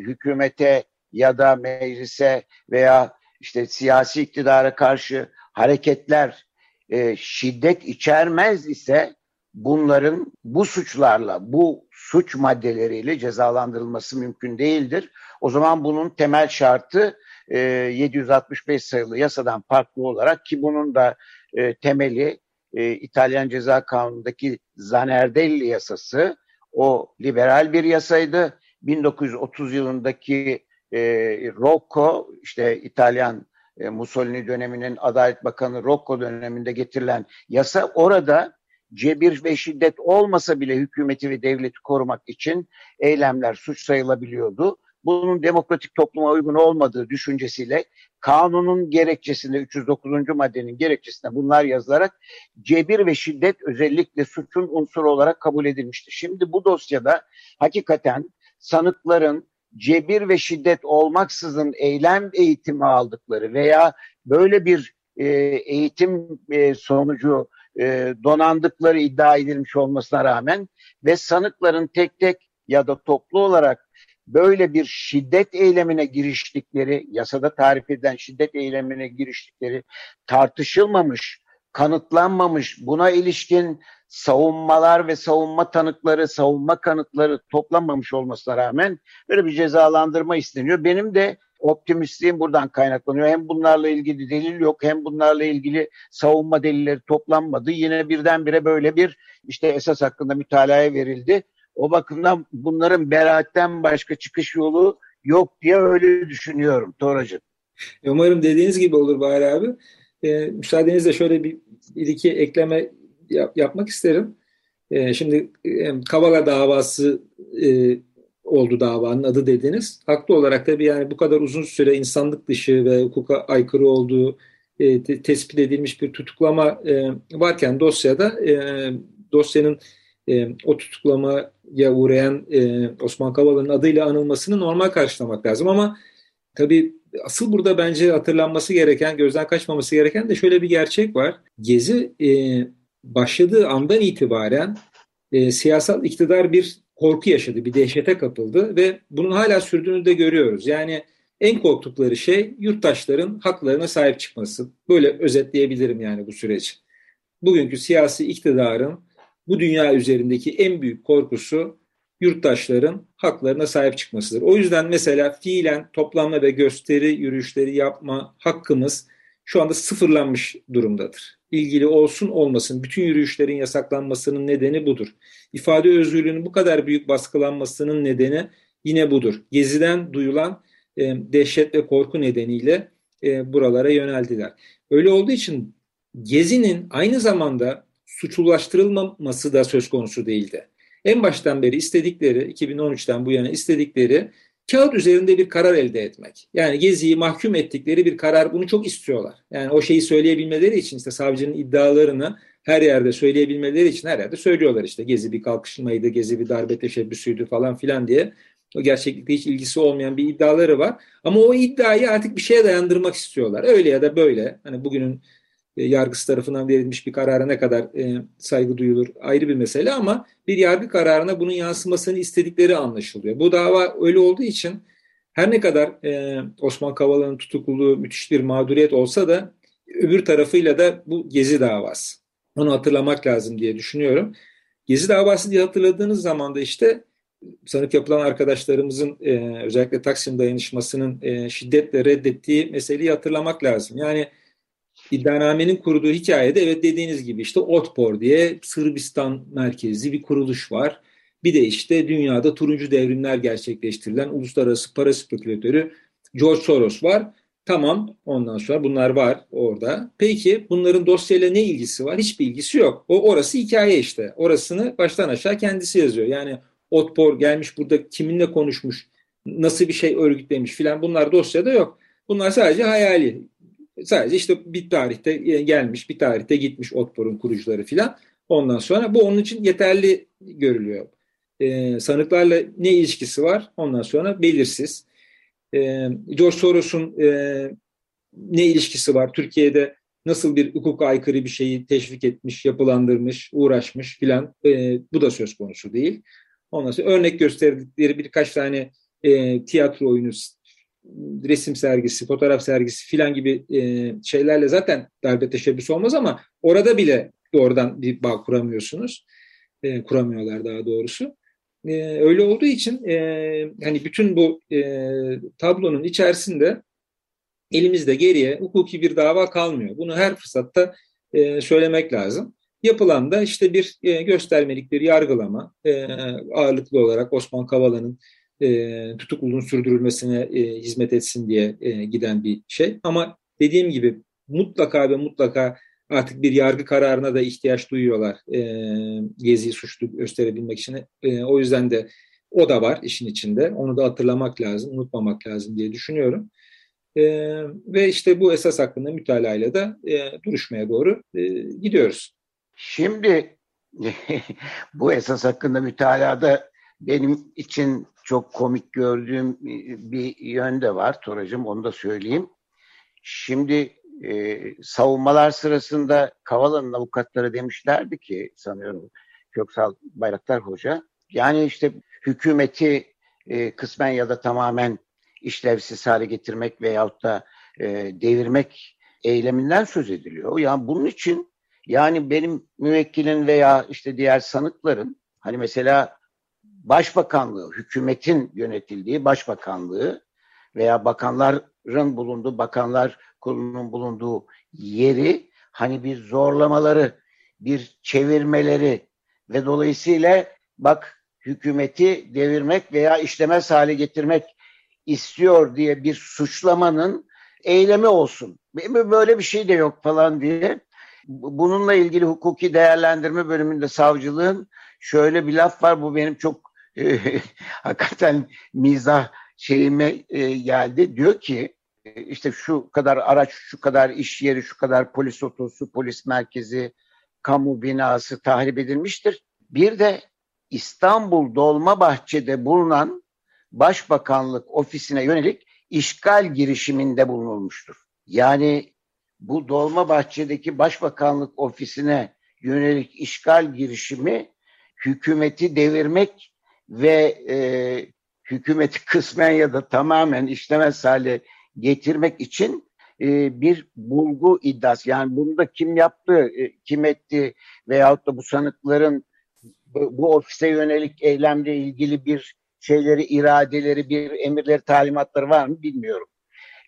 hükümete ya da meclise veya işte siyasi iktidara karşı hareketler e, şiddet içermez ise bunların bu suçlarla, bu suç maddeleriyle cezalandırılması mümkün değildir. O zaman bunun temel şartı e, 765 sayılı yasadan farklı olarak ki bunun da e, temeli e, İtalyan Ceza Kanunu'ndaki Zanardelli yasası o liberal bir yasaydı. 1930 yılındaki e, Rocco işte İtalyan e, Mussolini döneminin Adalet Bakanı Rocco döneminde getirilen yasa orada cebir ve şiddet olmasa bile hükümeti ve devleti korumak için eylemler suç sayılabiliyordu. Bunun demokratik topluma uygun olmadığı düşüncesiyle kanunun gerekçesinde 309. maddenin gerekçesinde bunlar yazılarak cebir ve şiddet özellikle suçun unsuru olarak kabul edilmişti. Şimdi bu dosyada hakikaten sanıkların cebir ve şiddet olmaksızın eylem eğitimi aldıkları veya böyle bir e, eğitim e, sonucu e, donandıkları iddia edilmiş olmasına rağmen ve sanıkların tek tek ya da toplu olarak böyle bir şiddet eylemine giriştikleri, yasada tarif edilen şiddet eylemine giriştikleri tartışılmamış, kanıtlanmamış, buna ilişkin savunmalar ve savunma tanıkları, savunma kanıtları toplanmamış olmasına rağmen böyle bir cezalandırma isteniyor. Benim de optimistliğim buradan kaynaklanıyor. Hem bunlarla ilgili delil yok hem bunlarla ilgili savunma delilleri toplanmadı. Yine birdenbire böyle bir işte esas hakkında mütalaya verildi. O bakımdan bunların beraatten başka çıkış yolu yok diye öyle düşünüyorum Toracığım. Umarım dediğiniz gibi olur Bahar abi. E, müsaadenizle şöyle bir, bir iki ekleme yap, yapmak isterim. E, şimdi e, Kavala davası e, oldu davanın adı dediniz. Haklı olarak tabii yani bu kadar uzun süre insanlık dışı ve hukuka aykırı olduğu e, te, tespit edilmiş bir tutuklama e, varken dosyada e, dosyanın e, o tutuklamaya uğrayan e, Osman Kavala'nın adıyla anılmasını normal karşılamak lazım ama tabii asıl burada bence hatırlanması gereken, gözden kaçmaması gereken de şöyle bir gerçek var. Gezi e, başladığı andan itibaren e, siyasal iktidar bir korku yaşadı, bir dehşete kapıldı ve bunun hala sürdüğünü de görüyoruz. Yani en korktukları şey yurttaşların haklarına sahip çıkması. Böyle özetleyebilirim yani bu süreci. Bugünkü siyasi iktidarın bu dünya üzerindeki en büyük korkusu yurttaşların haklarına sahip çıkmasıdır. O yüzden mesela fiilen toplanma ve gösteri yürüyüşleri yapma hakkımız şu anda sıfırlanmış durumdadır. İlgili olsun olmasın bütün yürüyüşlerin yasaklanmasının nedeni budur. İfade özgürlüğünün bu kadar büyük baskılanmasının nedeni yine budur. Geziden duyulan e, dehşet ve korku nedeniyle e, buralara yöneldiler. Öyle olduğu için Gezi'nin aynı zamanda suçlulaştırılmaması da söz konusu değildi. En baştan beri istedikleri, 2013'ten bu yana istedikleri kağıt üzerinde bir karar elde etmek. Yani Gezi'yi mahkum ettikleri bir karar bunu çok istiyorlar. Yani o şeyi söyleyebilmeleri için işte savcının iddialarını her yerde söyleyebilmeleri için her yerde söylüyorlar işte Gezi bir kalkışmaydı, Gezi bir darbe teşebbüsüydü falan filan diye. O gerçeklikle hiç ilgisi olmayan bir iddiaları var. Ama o iddiayı artık bir şeye dayandırmak istiyorlar. Öyle ya da böyle. Hani bugünün e, yargısı tarafından verilmiş bir karara ne kadar e, saygı duyulur ayrı bir mesele ama bir yargı kararına bunun yansımasını istedikleri anlaşılıyor. Bu dava öyle olduğu için her ne kadar e, Osman Kavala'nın tutukluluğu müthiş bir mağduriyet olsa da öbür tarafıyla da bu Gezi davası. Onu hatırlamak lazım diye düşünüyorum. Gezi davası diye hatırladığınız zaman da işte sanık yapılan arkadaşlarımızın e, özellikle Taksim dayanışmasının e, şiddetle reddettiği meseleyi hatırlamak lazım. Yani İddianamenin kurduğu hikayede evet dediğiniz gibi işte Otpor diye Sırbistan merkezli bir kuruluş var. Bir de işte dünyada turuncu devrimler gerçekleştirilen uluslararası para spekülatörü George Soros var. Tamam ondan sonra bunlar var orada. Peki bunların dosyayla ne ilgisi var? Hiçbir ilgisi yok. O orası hikaye işte. Orasını baştan aşağı kendisi yazıyor. Yani Otpor gelmiş burada kiminle konuşmuş, nasıl bir şey örgütlemiş filan bunlar dosyada yok. Bunlar sadece hayali. Sadece işte bir tarihte gelmiş, bir tarihte gitmiş Otpor'un kurucuları filan. Ondan sonra bu onun için yeterli görülüyor. Ee, sanıklarla ne ilişkisi var? Ondan sonra belirsiz. Ee, George Soros'un e, ne ilişkisi var? Türkiye'de nasıl bir hukuka aykırı bir şeyi teşvik etmiş, yapılandırmış, uğraşmış filan e, bu da söz konusu değil. Ondan sonra örnek gösterdikleri birkaç tane e, tiyatro oyunu, resim sergisi, fotoğraf sergisi filan gibi e, şeylerle zaten darbe teşebbüsü olmaz ama orada bile doğrudan bir bağ kuramıyorsunuz. E, kuramıyorlar daha doğrusu. E, öyle olduğu için e, hani bütün bu e, tablonun içerisinde elimizde geriye hukuki bir dava kalmıyor. Bunu her fırsatta e, söylemek lazım. Yapılan da işte bir e, göstermelik bir yargılama e, ağırlıklı olarak Osman Kavala'nın e, tutukluluğun sürdürülmesine e, hizmet etsin diye e, giden bir şey. Ama dediğim gibi mutlaka ve mutlaka artık bir yargı kararına da ihtiyaç duyuyorlar e, Gezi'yi suçlu gösterebilmek için. E, o yüzden de o da var işin içinde. Onu da hatırlamak lazım, unutmamak lazım diye düşünüyorum. E, ve işte bu esas hakkında mütalayla da e, duruşmaya doğru e, gidiyoruz. Şimdi *laughs* bu esas hakkında mütalada benim için çok komik gördüğüm bir yön de var Toracığım onu da söyleyeyim. Şimdi e, savunmalar sırasında Kavala'nın avukatları demişlerdi ki sanıyorum Köksal Bayraktar Hoca yani işte hükümeti e, kısmen ya da tamamen işlevsiz hale getirmek veyahut da e, devirmek eyleminden söz ediliyor. Yani bunun için yani benim müvekkilin veya işte diğer sanıkların hani mesela başbakanlığı, hükümetin yönetildiği başbakanlığı veya bakanların bulunduğu, bakanlar kurulunun bulunduğu yeri hani bir zorlamaları, bir çevirmeleri ve dolayısıyla bak hükümeti devirmek veya işlemez hale getirmek istiyor diye bir suçlamanın eylemi olsun. Böyle bir şey de yok falan diye. Bununla ilgili hukuki değerlendirme bölümünde savcılığın şöyle bir laf var. Bu benim çok e, *laughs* hakikaten mizah şeyime e, geldi. Diyor ki e, işte şu kadar araç, şu kadar iş yeri, şu kadar polis otosu, polis merkezi, kamu binası tahrip edilmiştir. Bir de İstanbul Dolmabahçe'de bulunan Başbakanlık ofisine yönelik işgal girişiminde bulunulmuştur. Yani bu Dolmabahçe'deki Başbakanlık ofisine yönelik işgal girişimi hükümeti devirmek ve e, hükümeti kısmen ya da tamamen işlemez hale getirmek için e, bir bulgu iddiası. Yani bunu da kim yaptı, e, kim etti veyahut da bu sanıkların bu, bu ofise yönelik eylemle ilgili bir şeyleri, iradeleri, bir emirleri, talimatları var mı bilmiyorum.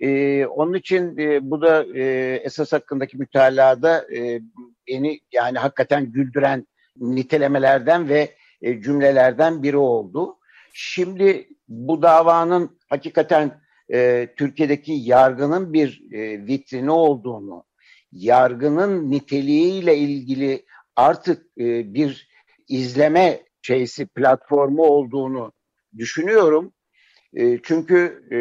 E, onun için e, bu da e, esas hakkındaki mütalada e, beni yani hakikaten güldüren nitelemelerden ve e, cümlelerden biri oldu. Şimdi bu davanın hakikaten e, Türkiye'deki yargının bir e, vitrini olduğunu, yargının niteliğiyle ilgili artık e, bir izleme şeysi platformu olduğunu düşünüyorum. E, çünkü e,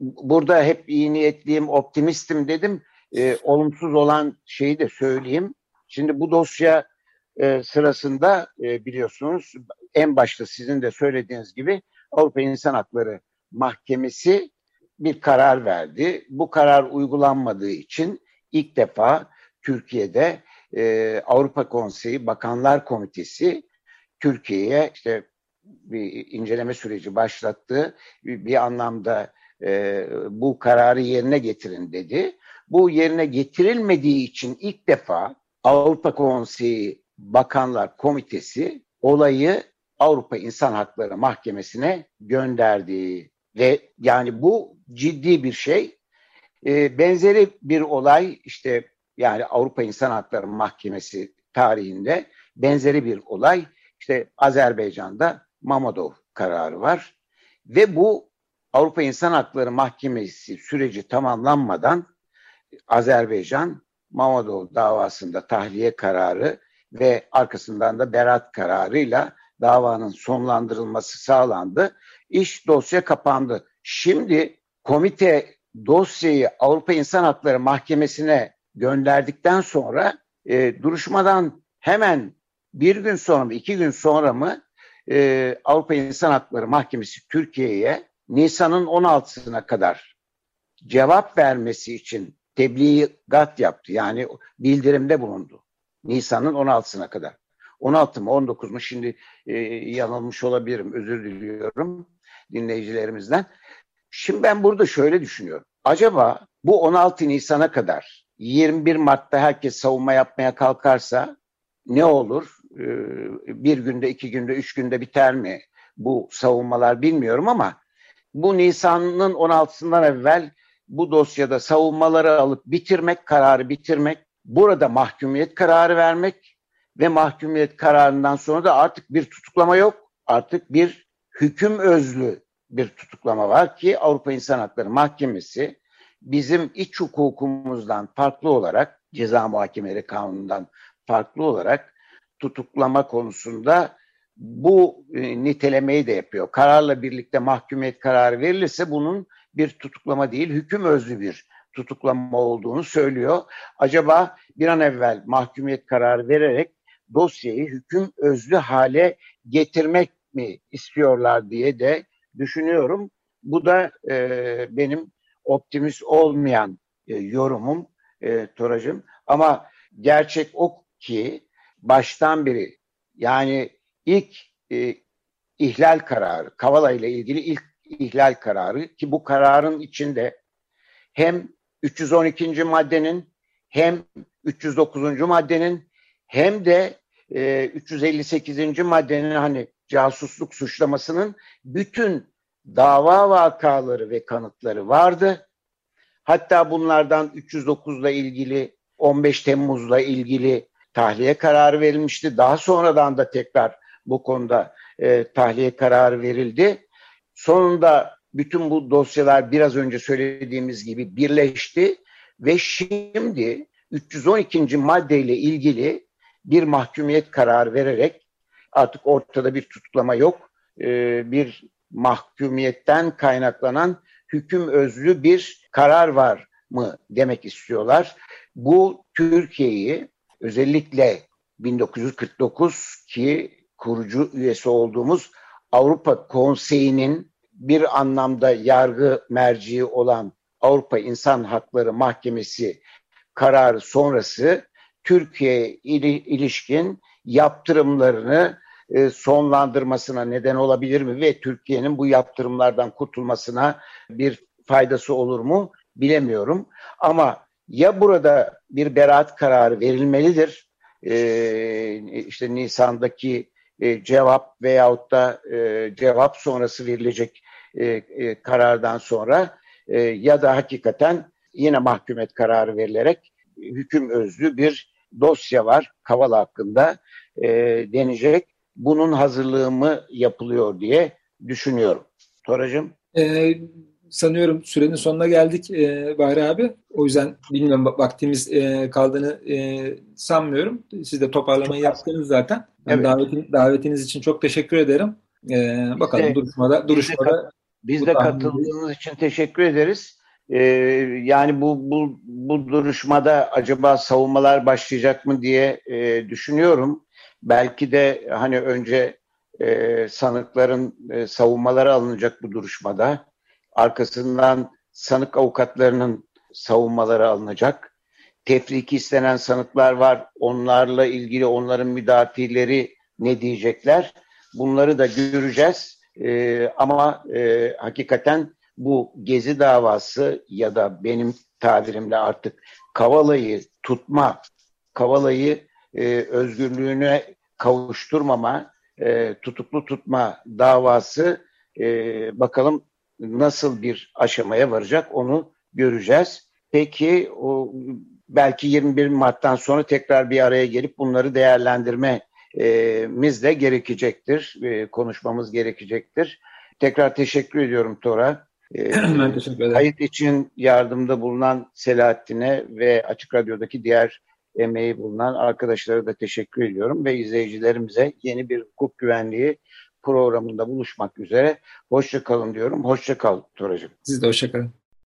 burada hep iyi niyetliyim, optimistim dedim. E, olumsuz olan şeyi de söyleyeyim. Şimdi bu dosya e, sırasında e, biliyorsunuz en başta sizin de söylediğiniz gibi Avrupa İnsan Hakları Mahkemesi bir karar verdi. Bu karar uygulanmadığı için ilk defa Türkiye'de e, Avrupa Konseyi Bakanlar Komitesi Türkiye'ye işte bir inceleme süreci başlattı. Bir, bir anlamda e, bu kararı yerine getirin dedi. Bu yerine getirilmediği için ilk defa Avrupa Konseyi Bakanlar Komitesi olayı Avrupa İnsan Hakları Mahkemesi'ne gönderdi. Ve yani bu ciddi bir şey. E, benzeri bir olay işte yani Avrupa İnsan Hakları Mahkemesi tarihinde benzeri bir olay işte Azerbaycan'da Mamadov kararı var. Ve bu Avrupa İnsan Hakları Mahkemesi süreci tamamlanmadan Azerbaycan Mamadov davasında tahliye kararı ve arkasından da beraat kararıyla davanın sonlandırılması sağlandı. İş dosya kapandı. Şimdi komite dosyayı Avrupa İnsan Hakları Mahkemesi'ne gönderdikten sonra e, duruşmadan hemen bir gün sonra mı iki gün sonra mı e, Avrupa İnsan Hakları Mahkemesi Türkiye'ye Nisan'ın 16'sına kadar cevap vermesi için tebligat yaptı. Yani bildirimde bulundu. Nisan'ın 16'sına kadar. 16 mı 19 mu şimdi e, yanılmış olabilirim özür diliyorum dinleyicilerimizden. Şimdi ben burada şöyle düşünüyorum. Acaba bu 16 Nisan'a kadar 21 Mart'ta herkes savunma yapmaya kalkarsa ne olur? Ee, bir günde, iki günde, üç günde biter mi bu savunmalar bilmiyorum ama bu Nisan'ın 16'sından evvel bu dosyada savunmaları alıp bitirmek, kararı bitirmek, burada mahkumiyet kararı vermek ve mahkumiyet kararından sonra da artık bir tutuklama yok. Artık bir hüküm özlü bir tutuklama var ki Avrupa İnsan Hakları Mahkemesi bizim iç hukukumuzdan farklı olarak ceza muhakemeleri kanunundan farklı olarak tutuklama konusunda bu e, nitelemeyi de yapıyor. Kararla birlikte mahkumiyet kararı verilirse bunun bir tutuklama değil, hüküm özlü bir tutuklama olduğunu söylüyor. Acaba bir an evvel mahkumiyet kararı vererek dosyayı hüküm özlü hale getirmek mi istiyorlar diye de düşünüyorum. Bu da e, benim optimist olmayan e, yorumum e, Toracığım. Ama gerçek o ki baştan beri yani ilk e, ihlal kararı, Kavala ile ilgili ilk ihlal kararı ki bu kararın içinde hem 312. maddenin hem 309. maddenin hem de e, 358. maddenin hani casusluk suçlamasının bütün dava vakaları ve kanıtları vardı. Hatta bunlardan 309 ile ilgili 15 Temmuz'la ilgili tahliye kararı verilmişti. Daha sonradan da tekrar bu konuda e, tahliye kararı verildi. Sonunda bütün bu dosyalar biraz önce söylediğimiz gibi birleşti ve şimdi 312. maddeyle ilgili bir mahkumiyet kararı vererek artık ortada bir tutuklama yok. E, bir mahkumiyetten kaynaklanan hüküm özlü bir karar var mı demek istiyorlar. Bu Türkiye'yi özellikle 1949 ki kurucu üyesi olduğumuz Avrupa Konseyi'nin bir anlamda yargı merciği olan Avrupa İnsan Hakları Mahkemesi kararı sonrası Türkiye ilişkin yaptırımlarını e, sonlandırmasına neden olabilir mi ve Türkiye'nin bu yaptırımlardan kurtulmasına bir faydası olur mu bilemiyorum. Ama ya burada bir beraat kararı verilmelidir. Ee, işte Nisan'daki e, cevap veyahut da e, cevap sonrası verilecek e, e, karardan sonra e, ya da hakikaten yine mahkumet kararı verilerek hüküm özlü bir dosya var Kavala hakkında e, denecek. Bunun hazırlığı mı yapılıyor diye düşünüyorum. Toracığım? Ee, sanıyorum sürenin sonuna geldik e, Bahri abi. O yüzden bilmiyorum vaktimiz e, kaldığını e, sanmıyorum. Siz de toparlamayı yaptınız zaten. Evet. Davetin, davetiniz için çok teşekkür ederim. E, bakalım de, duruşmada duruşmada biz de, katıldığınız için teşekkür ederiz. Ee, yani bu, bu bu duruşmada acaba savunmalar başlayacak mı diye e, düşünüyorum. Belki de hani önce e, sanıkların e, savunmaları alınacak bu duruşmada. Arkasından sanık avukatlarının savunmaları alınacak. Tefriki istenen sanıklar var. Onlarla ilgili onların müdafileri ne diyecekler? Bunları da göreceğiz. E, ama e, hakikaten bu gezi davası ya da benim tabirimle artık Kavala'yı tutma, Kavala'yı e, özgürlüğüne kavuşturmama, e, tutuklu tutma davası e, bakalım nasıl bir aşamaya varacak onu göreceğiz. Peki o belki 21 Mart'tan sonra tekrar bir araya gelip bunları değerlendirmemiz de gerekecektir. E, konuşmamız gerekecektir. Tekrar teşekkür ediyorum Tora. Ee, *clears throat* ben teşekkür ederim. Kayıt için yardımda bulunan Selahattin'e ve Açık Radyo'daki diğer emeği bulunan arkadaşlara da teşekkür ediyorum ve izleyicilerimize yeni bir hukuk güvenliği programında buluşmak üzere. Hoşça kalın diyorum. Hoşça kal Toracığım. Siz de hoşça kalın.